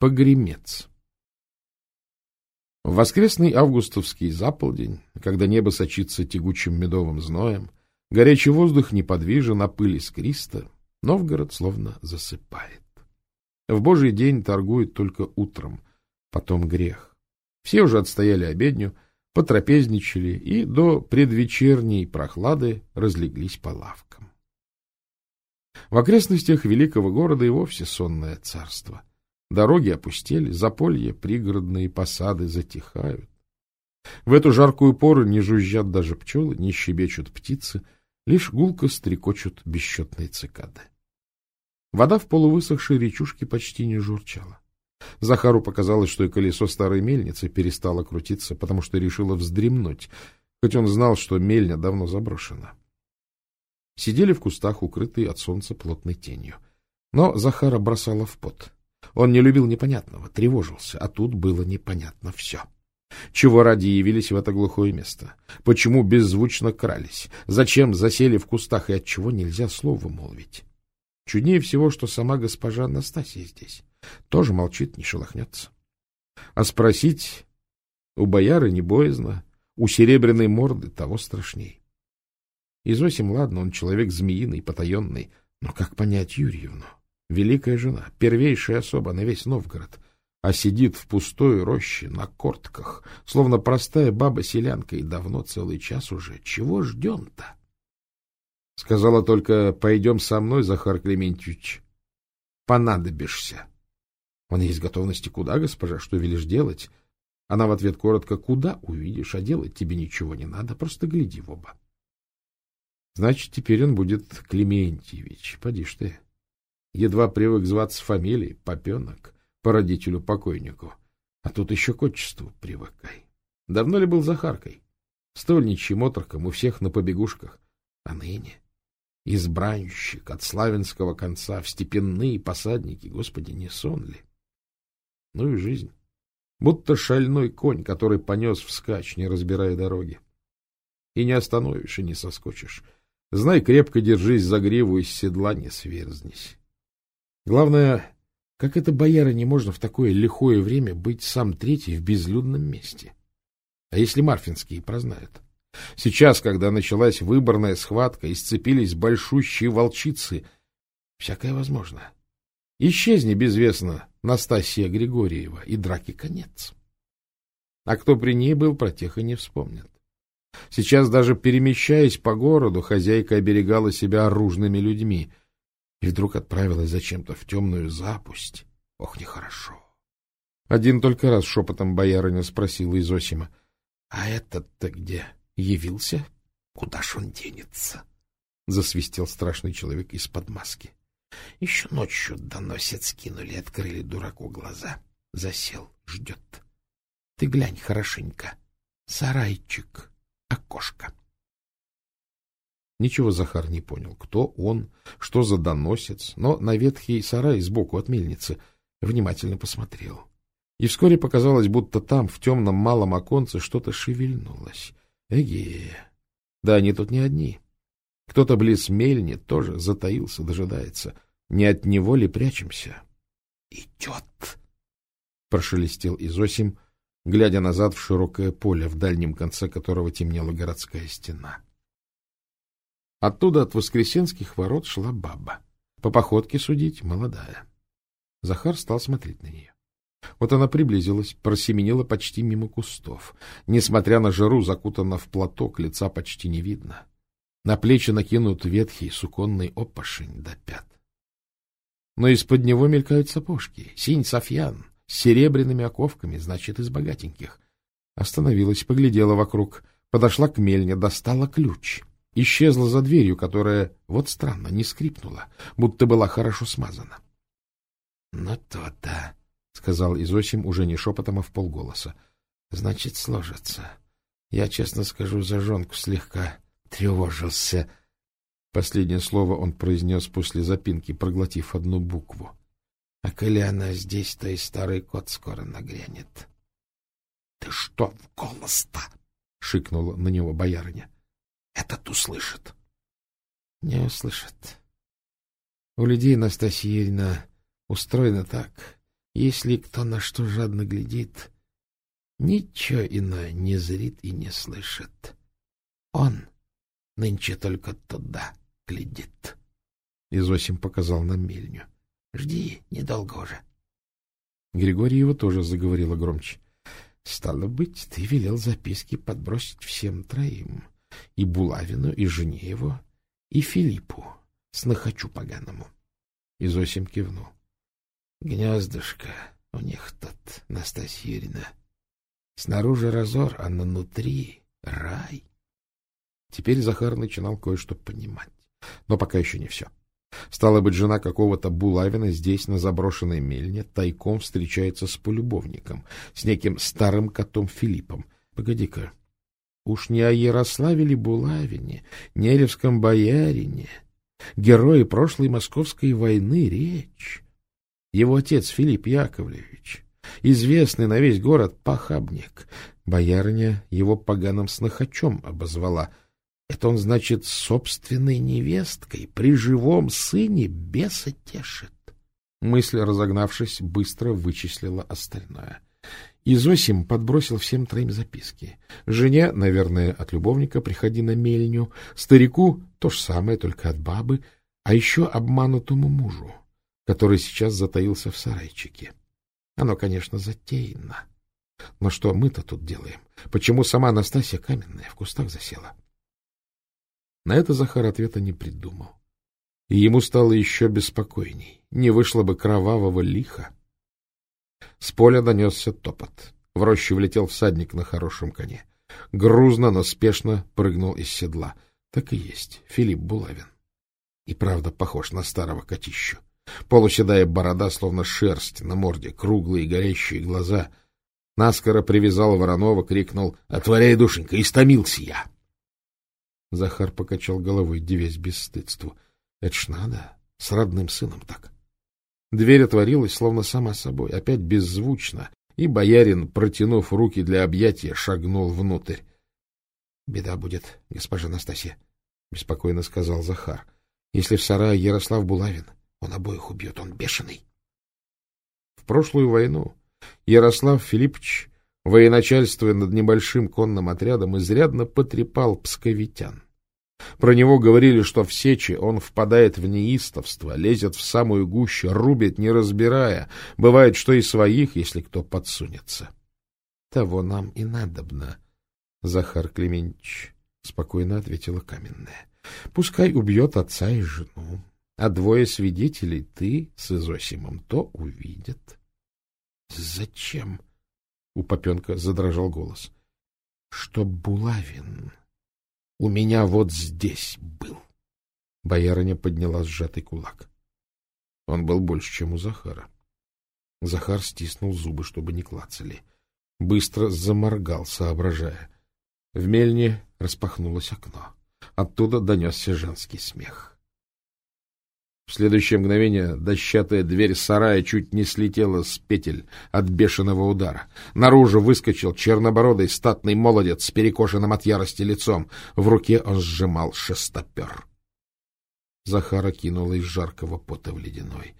Погремец. В воскресный августовский заполдень, когда небо сочится тягучим медовым зноем, горячий воздух неподвижен, а пыль искриста, Новгород словно засыпает. В Божий день торгуют только утром, потом грех. Все уже отстояли обедню, потрапезничали и до предвечерней прохлады разлеглись по лавкам. В окрестностях великого города и вовсе сонное царство. Дороги опустели, заполья, пригородные посады затихают. В эту жаркую пору не жужжат даже пчелы, не щебечут птицы, лишь гулко стрекочут бесчетные цикады. Вода в полувысохшей речушке почти не журчала. Захару показалось, что и колесо старой мельницы перестало крутиться, потому что решило вздремнуть, хоть он знал, что мельня давно заброшена. Сидели в кустах, укрытые от солнца плотной тенью. Но Захара бросала в пот. Он не любил непонятного, тревожился, а тут было непонятно все. Чего ради явились в это глухое место? Почему беззвучно крались? Зачем засели в кустах и от чего нельзя слова молвить? Чуднее всего, что сама госпожа Анастасия здесь. Тоже молчит, не шелохнется. А спросить у бояры не боязно, у серебряной морды того страшней. Изосим, ладно, он человек змеиный, потаенный, но как понять Юрьевну? Великая жена, первейшая особа на весь Новгород, а сидит в пустой роще на кортках, словно простая баба-селянка, и давно целый час уже. Чего ждем-то? Сказала только, пойдем со мной, Захар Клементьевич. Понадобишься. Он есть готовности куда, госпожа, что велишь делать? Она в ответ коротко, куда увидишь, а делать тебе ничего не надо, просто гляди в оба. Значит, теперь он будет Клементьевич, поди ж ты. Едва привык зваться фамилией, попенок, по родителю-покойнику. А тут еще к отчеству привыкай. Давно ли был Захаркой? Стольничьим отроком у всех на побегушках. А ныне избранщик от славянского конца в степенные посадники, господи, не сон ли? Ну и жизнь. Будто шальной конь, который понес вскачь, не разбирая дороги. И не остановишь, и не соскочишь. Знай, крепко держись за гриву, из седла не сверзнись. Главное, как это бояра не можно в такое лихое время быть сам третий в безлюдном месте? А если марфинские прознают? Сейчас, когда началась выборная схватка и сцепились большущие волчицы, всякое возможно. Исчезни безвестно Настасья Григорьева, и драки конец. А кто при ней был, про тех и не вспомнит. Сейчас даже перемещаясь по городу, хозяйка оберегала себя оружными людьми — и вдруг отправилась зачем-то в темную запусть. Ох, нехорошо. Один только раз шепотом боярыня спросила Изосима. — А этот-то где? Явился? Куда ж он денется? — засвистел страшный человек из-под маски. Еще ночью доносят, скинули, открыли дураку глаза. Засел, ждет. Ты глянь хорошенько. Сарайчик, окошко. Ничего Захар не понял, кто он, что за доносец, но на ветхий сарай сбоку от мельницы внимательно посмотрел. И вскоре показалось, будто там, в темном малом оконце, что-то шевельнулось. Эге! Да они тут не одни. Кто-то близ мельни тоже затаился, дожидается. Не от него ли прячемся? — Идет! — прошелестел Изосим, глядя назад в широкое поле, в дальнем конце которого темнела городская стена. — Оттуда от Воскресенских ворот шла баба. По походке судить молодая. Захар стал смотреть на нее. Вот она приблизилась, просеменила почти мимо кустов. Несмотря на жару, закутана в платок, лица почти не видно. На плечи накинут ветхий суконный опошень до пят. Но из-под него мелькают сапожки. Синь Софьян с серебряными оковками, значит, из богатеньких. Остановилась, поглядела вокруг, подошла к мельне, достала ключ — исчезла за дверью, которая, вот странно, не скрипнула, будто была хорошо смазана. — Ну то-то, — сказал Изосим уже не шепотом, а в полголоса. — Значит, сложится. Я, честно скажу, за жонку слегка тревожился. Последнее слово он произнес после запинки, проглотив одну букву. — А коли она здесь, то и старый кот скоро нагрянет. — Ты что в голос-то? — шикнула на него боярыня. — этот услышит. Не услышит. У людей, Настасья Ильина, устроено так. Если кто на что жадно глядит, ничего иное не зрит и не слышит. Он нынче только туда глядит. Изосим показал нам мельню. — Жди, недолго уже. Григорий его тоже заговорила громче. — Стало быть, ты велел записки подбросить всем троим. И Булавину, и жене его, и Филиппу, снохочу поганому. Изосим кивнул. — Гнездышко у них тут, Настасья Юрьевна. Снаружи разор, а внутри рай. Теперь Захар начинал кое-что понимать, но пока еще не все. Стало быть, жена какого-то Булавина здесь, на заброшенной мельне, тайком встречается с полюбовником, с неким старым котом Филиппом. Погоди-ка, уж не о Ярославе ли Булавине, Неревском боярине, герое прошлой московской войны речь? Его отец Филипп Яковлевич, известный на весь город похабник, боярыня его поганым снохачом обозвала — это он, значит, собственной невесткой при живом сыне беса тешит. Мысль, разогнавшись, быстро вычислила остальное. Изосим подбросил всем троим записки. Жене, наверное, от любовника «приходи на мельню», старику то же самое, только от бабы, а еще обманутому мужу, который сейчас затаился в сарайчике. Оно, конечно, затеяно. Но что мы-то тут делаем? Почему сама Анастасия каменная в кустах засела? На это Захар ответа не придумал. И ему стало еще беспокойней. Не вышло бы кровавого лиха. С поля донесся топот. В рощу влетел всадник на хорошем коне. Грузно, но спешно прыгнул из седла. Так и есть, Филипп Булавин. И правда похож на старого котищу. Полуседая борода, словно шерсть на морде, круглые горящие глаза. Наскоро привязал Воронова, крикнул «Отворяй, душенька, истомился я!» Захар покачал головой, девясь бесстыдству. — Это ж надо, с родным сыном так. Дверь отворилась, словно сама собой, опять беззвучно, и боярин, протянув руки для объятия, шагнул внутрь. — Беда будет, госпожа Настасья, — беспокойно сказал Захар. — Если в сарае Ярослав Булавин, он обоих убьет, он бешеный. В прошлую войну Ярослав Филиппович военачальствуя над небольшим конным отрядом, изрядно потрепал псковитян. Про него говорили, что в сечи он впадает в неистовство, лезет в самую гущу, рубит, не разбирая. Бывает, что и своих, если кто подсунется. — Того нам и надобно, — Захар Клеменч спокойно ответила каменная. — Пускай убьет отца и жену, а двое свидетелей, ты с Изосимом, то увидят. — Зачем? — у Попенка задрожал голос. — Что Булавин у меня вот здесь был. Боярыня подняла сжатый кулак. Он был больше, чем у Захара. Захар стиснул зубы, чтобы не клацали. Быстро заморгал, соображая. В мельне распахнулось окно. Оттуда донесся женский смех. В следующее мгновение дощатая дверь сарая чуть не слетела с петель от бешеного удара. Наружу выскочил чернобородый статный молодец с перекошенным от ярости лицом. В руке он сжимал шестопер. Захара кинула из жаркого пота в ледяной.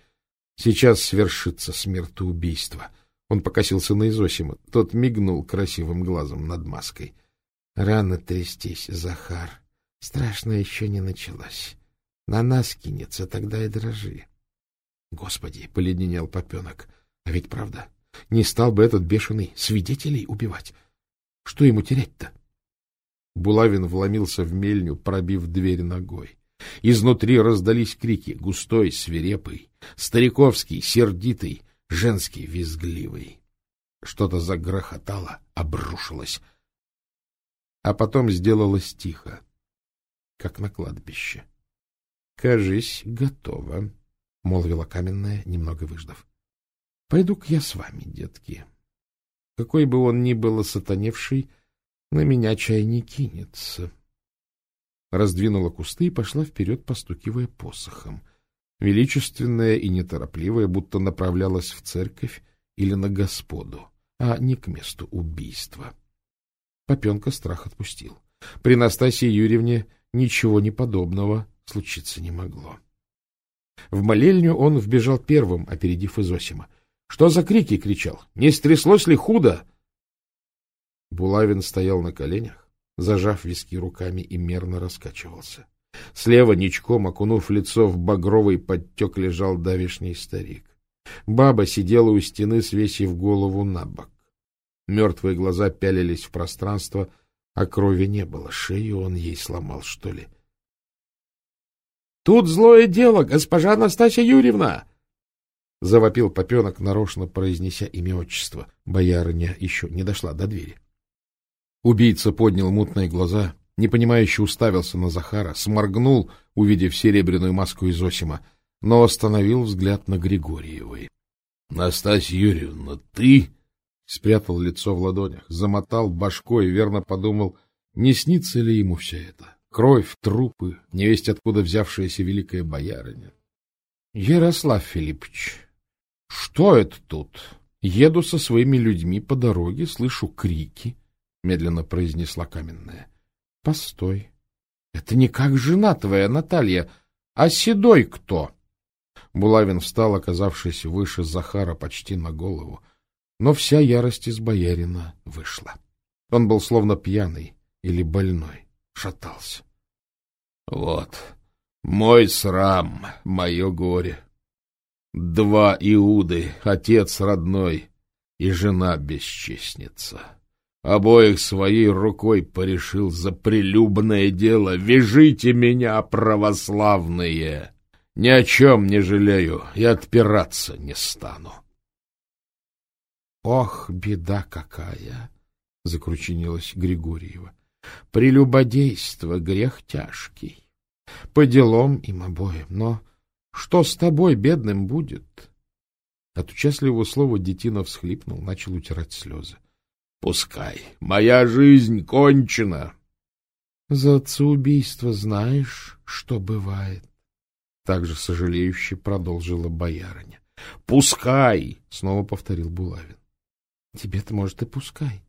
Сейчас свершится смертоубийство. Он покосился на Изосима. Тот мигнул красивым глазом над маской. — Рано трястись, Захар. Страшно еще не началось. На нас кинется, тогда и дрожи. Господи, поледенел попенок. А ведь правда, не стал бы этот бешеный свидетелей убивать. Что ему терять-то? Булавин вломился в мельню, пробив дверь ногой. Изнутри раздались крики, густой, свирепый, стариковский, сердитый, женский, визгливый. Что-то загрохотало, обрушилось, а потом сделалось тихо, как на кладбище. — Кажись, готово, — молвила каменная, немного выждав. — Пойду-ка я с вами, детки. Какой бы он ни был сатаневший, на меня чай не кинется. Раздвинула кусты и пошла вперед, постукивая посохом. Величественная и неторопливая, будто направлялась в церковь или на господу, а не к месту убийства. Попенка страх отпустил. При Настасии Юрьевне ничего не подобного случиться не могло. В молельню он вбежал первым, опередив Изосима. Что за крики кричал? Не стряслось ли худо? Булавин стоял на коленях, зажав виски руками и мерно раскачивался. Слева ничком, окунув лицо в багровый подтек, лежал давишний старик. Баба сидела у стены, свесив голову на бок. Мертвые глаза пялились в пространство, а крови не было. Шею он ей сломал, что ли. — Тут злое дело, госпожа Анастасия Юрьевна! — завопил попенок, нарочно произнеся имя отчества. Боярыня еще не дошла до двери. Убийца поднял мутные глаза, непонимающе уставился на Захара, сморгнул, увидев серебряную маску Изосима, но остановил взгляд на Григорьевой. — Настасья Юрьевна, ты? Спрятал лицо в ладонях, замотал башкой, верно подумал, не снится ли ему все это. Кровь, трупы, невесть откуда взявшаяся великая боярыня. — Ярослав Филиппович, что это тут? Еду со своими людьми по дороге, слышу крики, — медленно произнесла каменная. — Постой. Это не как жена твоя, Наталья, а седой кто? Булавин встал, оказавшись выше Захара почти на голову. Но вся ярость из боярина вышла. Он был словно пьяный или больной, шатался. — Вот, мой срам, мое горе. Два Иуды, отец родной и жена бесчестница. Обоих своей рукой порешил за прелюбное дело. Вяжите меня, православные! Ни о чем не жалею и отпираться не стану. — Ох, беда какая! — закручинилась Григорьева. — Прелюбодейство — грех тяжкий. По делам им обоим. Но что с тобой, бедным, будет? От участливого слова Детина всхлипнул, начал утирать слезы. — Пускай. Моя жизнь кончена. — За отцеубийство знаешь, что бывает? Также сожалеюще продолжила боярыня. — Пускай! — снова повторил Булавин. Тебе-то, может, и пускай.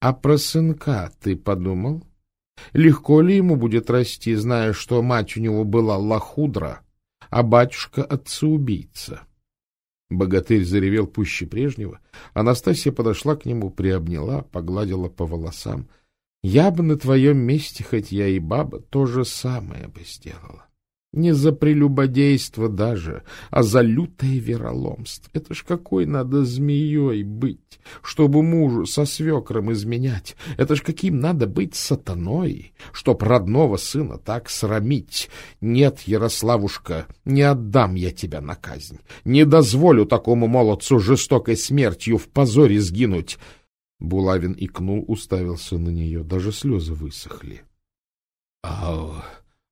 А про сынка ты подумал? Легко ли ему будет расти, зная, что мать у него была лохудра, а батюшка отца-убийца? Богатырь заревел пуще прежнего. Анастасия подошла к нему, приобняла, погладила по волосам. Я бы на твоем месте, хоть я и баба, то же самое бы сделала. Не за прелюбодейство даже, а за лютое вероломство. Это ж какой надо змеей быть, чтобы мужу со свекром изменять. Это ж каким надо быть сатаной, чтоб родного сына так срамить. Нет, Ярославушка, не отдам я тебя на казнь. Не дозволю такому молодцу жестокой смертью в позоре сгинуть. Булавин икнул, уставился на нее, даже слезы высохли. — А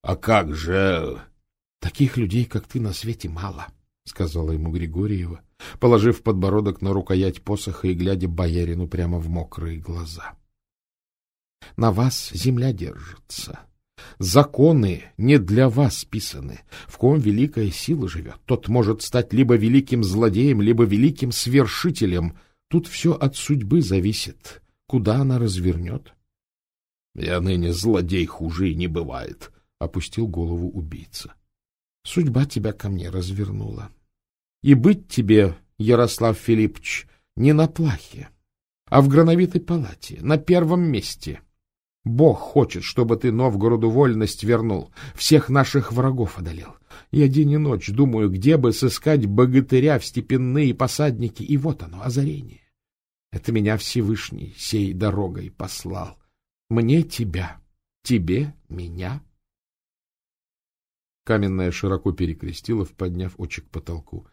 а как же... — Таких людей, как ты, на свете мало, — сказала ему Григорьева, положив подбородок на рукоять посоха и глядя боярину прямо в мокрые глаза. — На вас земля держится. Законы не для вас писаны. В ком великая сила живет, тот может стать либо великим злодеем, либо великим свершителем. Тут все от судьбы зависит, куда она развернет. — Я ныне злодей хуже и не бывает, — опустил голову убийца. — Судьба тебя ко мне развернула. И быть тебе, Ярослав Филиппович, не на плахе, а в грановитой палате, на первом месте. Бог хочет, чтобы ты Новгороду вольность вернул, всех наших врагов одолел. Я день и ночь думаю, где бы сыскать богатыря в степенные посадники, и вот оно, озарение. Это меня Всевышний сей дорогой послал. Мне тебя, тебе меня. Каменная широко перекрестила, подняв очи к потолку.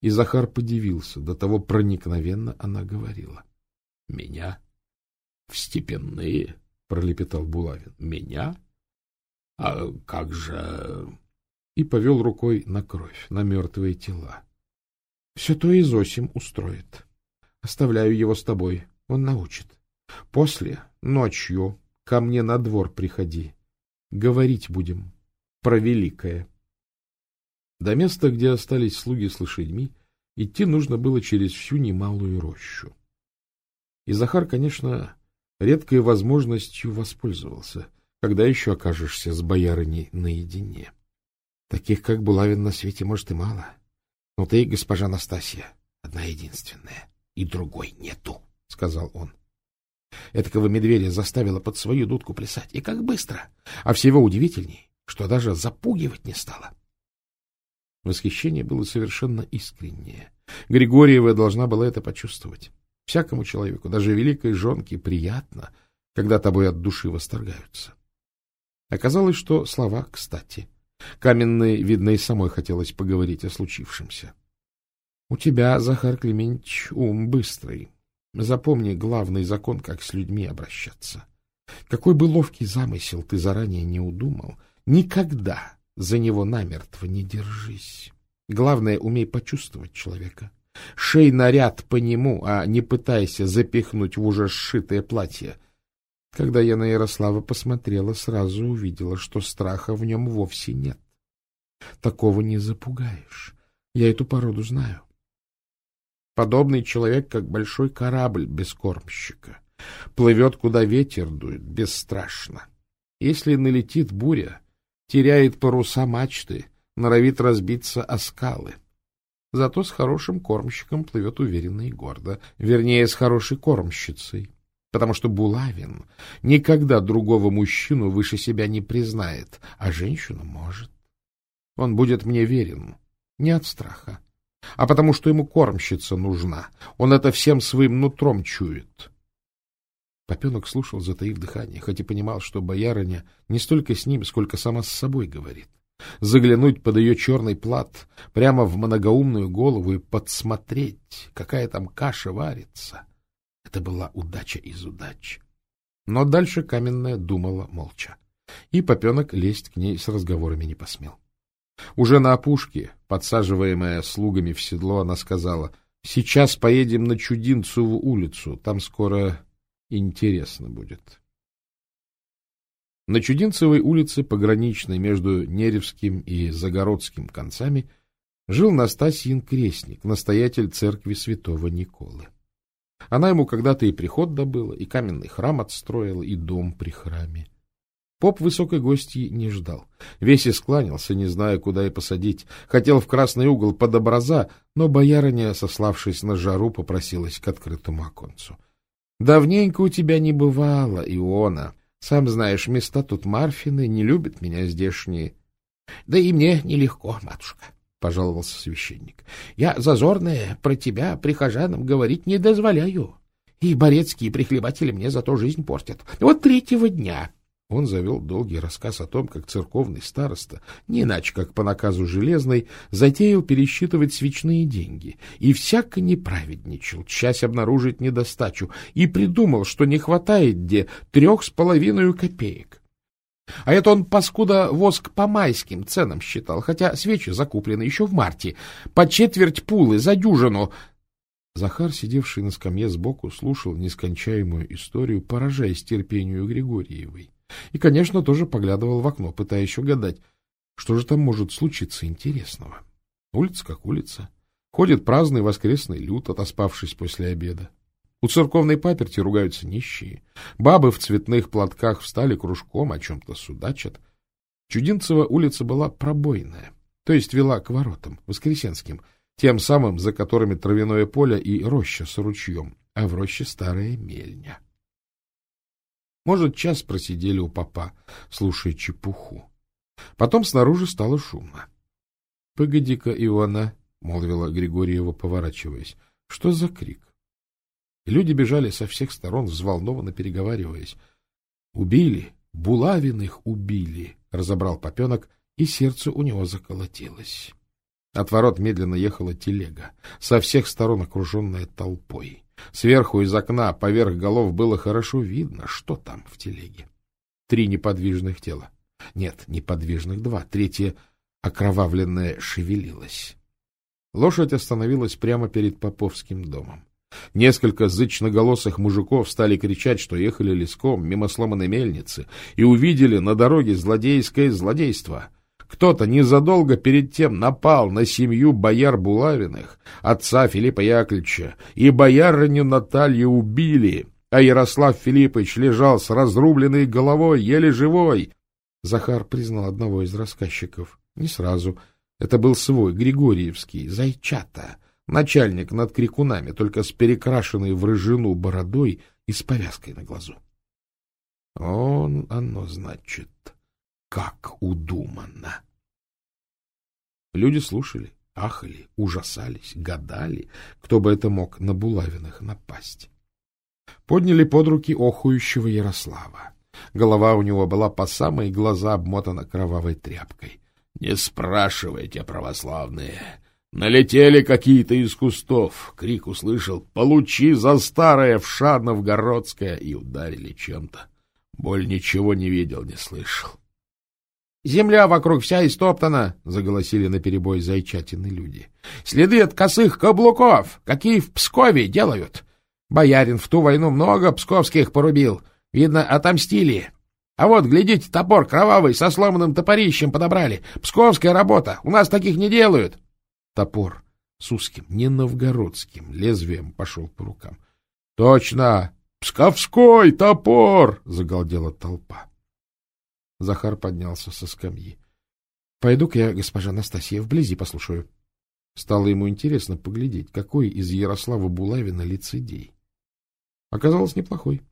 И Захар подивился, до того проникновенно она говорила. — Меня? В степенные? — пролепетал Булавин. — Меня? А как же... И повел рукой на кровь, на мертвые тела. — Все то Изосим устроит. Оставляю его с тобой, он научит. После, ночью, ко мне на двор приходи. Говорить будем про великое. До места, где остались слуги с лошадьми, идти нужно было через всю немалую рощу. И Захар, конечно, редкой возможностью воспользовался, когда еще окажешься с боярыней наедине. Таких, как Булавин, на свете, может, и мало. Но ты, госпожа Настасья, одна единственная, и другой нету, — сказал он. Этакого медведя заставила под свою дудку плясать. И как быстро! А всего удивительней, что даже запугивать не стала. Восхищение было совершенно искреннее. Григорьева должна была это почувствовать. Всякому человеку, даже великой жонке, приятно, когда тобой от души восторгаются. Оказалось, что слова кстати. Каменной, видно, и самой хотелось поговорить о случившемся. — У тебя, Захар Климентьевич, ум быстрый. Запомни главный закон, как с людьми обращаться. Какой бы ловкий замысел ты заранее не удумал, никогда за него намертво не держись. Главное, умей почувствовать человека. Шей наряд по нему, а не пытайся запихнуть в уже сшитое платье. Когда я на Ярослава посмотрела, сразу увидела, что страха в нем вовсе нет. Такого не запугаешь. Я эту породу знаю. Подобный человек, как большой корабль без кормщика. Плывет, куда ветер дует, бесстрашно. Если налетит буря, теряет паруса мачты, норовит разбиться о скалы. Зато с хорошим кормщиком плывет уверенно и гордо, вернее, с хорошей кормщицей, потому что Булавин никогда другого мужчину выше себя не признает, а женщину может. Он будет мне верен не от страха, а потому что ему кормщица нужна. Он это всем своим нутром чует. Попенок слушал, затаив дыхание, хоть и понимал, что боярыня не столько с ним, сколько сама с собой говорит. Заглянуть под ее черный плат, прямо в многоумную голову и подсмотреть, какая там каша варится. Это была удача из удач. Но дальше каменная думала молча. И попенок лезть к ней с разговорами не посмел. Уже на опушке, подсаживаемая слугами в седло, она сказала, «Сейчас поедем на Чудинцеву улицу, там скоро интересно будет». На Чудинцевой улице, пограничной между Неревским и Загородским концами, жил Настасьин крестник, настоятель церкви святого Николы. Она ему когда-то и приход добыла, и каменный храм отстроила, и дом при храме. Поп высокой гости не ждал. Весь искланялся, не зная, куда и посадить. Хотел в красный угол под образа, но боярыня, сославшись на жару, попросилась к открытому оконцу. — Давненько у тебя не бывало, Иона. Сам знаешь, места тут Марфины, не любят меня здешние. — Да и мне нелегко, матушка, — пожаловался священник. — Я зазорная про тебя прихожанам говорить не дозволяю. И борецкие прихлебатели мне зато жизнь портят. Вот третьего дня он завел долгий рассказ о том, как церковный староста, не иначе как по наказу Железной, затеял пересчитывать свечные деньги и всяко неправедничал, часть обнаружить недостачу, и придумал, что не хватает где трех с половиной копеек. А это он, паскуда, воск по майским ценам считал, хотя свечи закуплены еще в марте, по четверть пулы за дюжину. Захар, сидевший на скамье сбоку, слушал нескончаемую историю, поражаясь терпению Григорьевой. И, конечно, тоже поглядывал в окно, пытаясь угадать, что же там может случиться интересного. Улица как улица. Ходит праздный воскресный люд, отоспавшись после обеда. У церковной паперти ругаются нищие. Бабы в цветных платках встали кружком, о чем-то судачат. Чудинцева улица была пробойная, то есть вела к воротам, воскресенским, тем самым, за которыми травяное поле и роща с ручьем, а в роще старая мельня. Может, час просидели у папа, слушая чепуху. Потом снаружи стало шумно. — Погоди-ка, Иоанна, — молвила Григорьева, поворачиваясь, — что за крик? люди бежали со всех сторон, взволнованно переговариваясь. — Убили, Булавиных убили, — разобрал попенок, и сердце у него заколотилось. От ворот медленно ехала телега, со всех сторон окруженная толпой. Сверху из окна поверх голов было хорошо видно, что там в телеге. Три неподвижных тела. Нет, неподвижных два. Третье окровавленное шевелилось. Лошадь остановилась прямо перед Поповским домом. Несколько зычноголосых мужиков стали кричать, что ехали леском мимо сломанной мельницы и увидели на дороге злодейское злодейство — кто-то незадолго перед тем напал на семью бояр Булавиных, отца Филиппа Яковлевича, и боярыню Наталью убили, а Ярослав Филиппович лежал с разрубленной головой, еле живой. Захар признал одного из рассказчиков. Не сразу. Это был свой, Григорьевский, Зайчата, начальник над крикунами, только с перекрашенной в рыжину бородой и с повязкой на глазу. Он оно значит, как удумано. Люди слушали, ахали, ужасались, гадали, кто бы это мог на булавинах напасть. Подняли под руки охующего Ярослава. Голова у него была по самые глаза обмотана кровавой тряпкой. — Не спрашивайте, православные. Налетели какие-то из кустов. Крик услышал «Получи за старое вша новгородское!» и ударили чем-то. Боль ничего не видел, не слышал. — Земля вокруг вся истоптана, — заголосили наперебой зайчатины люди. — Следы от косых каблуков, какие в Пскове делают. Боярин в ту войну много псковских порубил. Видно, отомстили. А вот, глядите, топор кровавый со сломанным топорищем подобрали. Псковская работа. У нас таких не делают. Топор с узким, не новгородским лезвием пошел по рукам. — Точно! Псковской топор! — загалдела толпа. Захар поднялся со скамьи. — Пойду-ка я, госпожа Настасья, вблизи послушаю. Стало ему интересно поглядеть, какой из Ярослава Булавина лицедей. Оказалось, неплохой.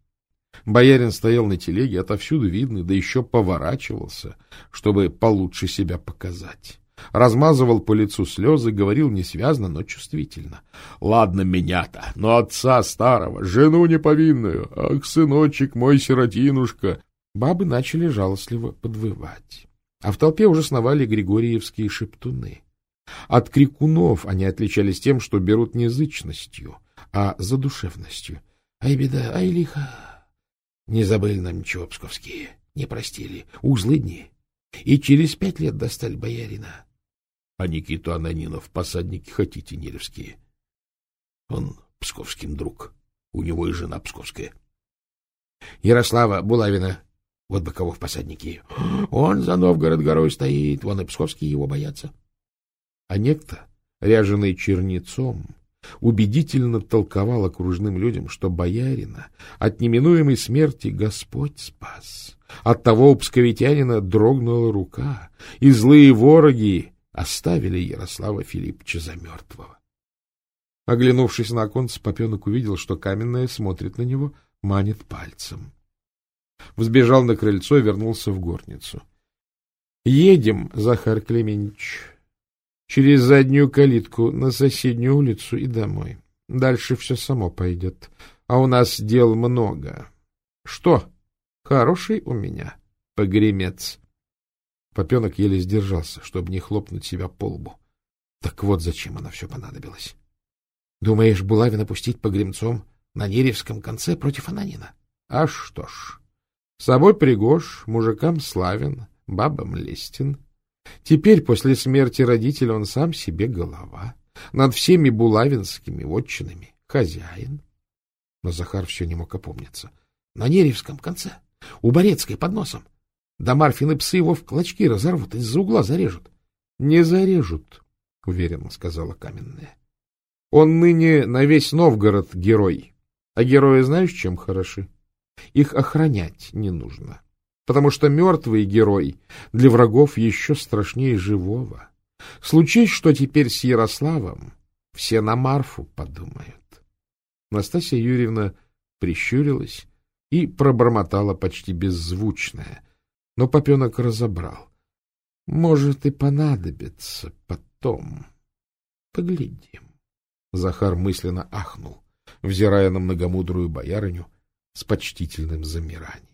Боярин стоял на телеге, отовсюду видный, да еще поворачивался, чтобы получше себя показать. Размазывал по лицу слезы, говорил несвязно, но чувствительно. — Ладно меня-то, но отца старого, жену неповинную, ах, сыночек мой сиротинушка, Бабы начали жалостливо подвывать. А в толпе уже сновали григорьевские шептуны. От крикунов они отличались тем, что берут не язычностью, а задушевностью. Ай, беда, ай, лихо! Не забыли нам ничего псковские, не простили, узлы дни. И через пять лет достали боярина. А Никиту Ананинов посадники хотите неревские. Он псковским друг, у него и жена псковская. Ярослава Булавина вот бы кого в посадники. Он за Новгород горой стоит, вон и псковские его боятся. А некто, ряженый чернецом, убедительно толковал окружным людям, что боярина от неминуемой смерти Господь спас. От того у псковитянина дрогнула рука, и злые вороги оставили Ярослава Филипповича за мертвого. Оглянувшись на оконце, Попенок увидел, что каменная смотрит на него, манит пальцем. Взбежал на крыльцо и вернулся в горницу. — Едем, Захар Клеменич, через заднюю калитку на соседнюю улицу и домой. Дальше все само пойдет. А у нас дел много. Что? Хороший у меня погремец. Попенок еле сдержался, чтобы не хлопнуть себя по лбу. Так вот зачем она все понадобилась. Думаешь, Булавина пустить погремцом на Неревском конце против Ананина? А что ж, Собой пригож, мужикам славен, бабам лестен. Теперь, после смерти родителя, он сам себе голова. Над всеми булавинскими вотчинами хозяин. Но Захар все не мог опомниться. На Неревском конце, у Борецкой под носом. Да Марфины псы его в клочки разорвут, из-за угла зарежут. — Не зарежут, — уверенно сказала Каменная. — Он ныне на весь Новгород герой. А герои знаешь, чем хороши? — их охранять не нужно, потому что мертвый герой для врагов еще страшнее живого. Случись, что теперь с Ярославом, все на Марфу подумают. Настасья Юрьевна прищурилась и пробормотала почти беззвучное, но попенок разобрал. Может, и понадобится потом. Поглядим. Захар мысленно ахнул, взирая на многомудрую боярыню, с почтительным замиранием.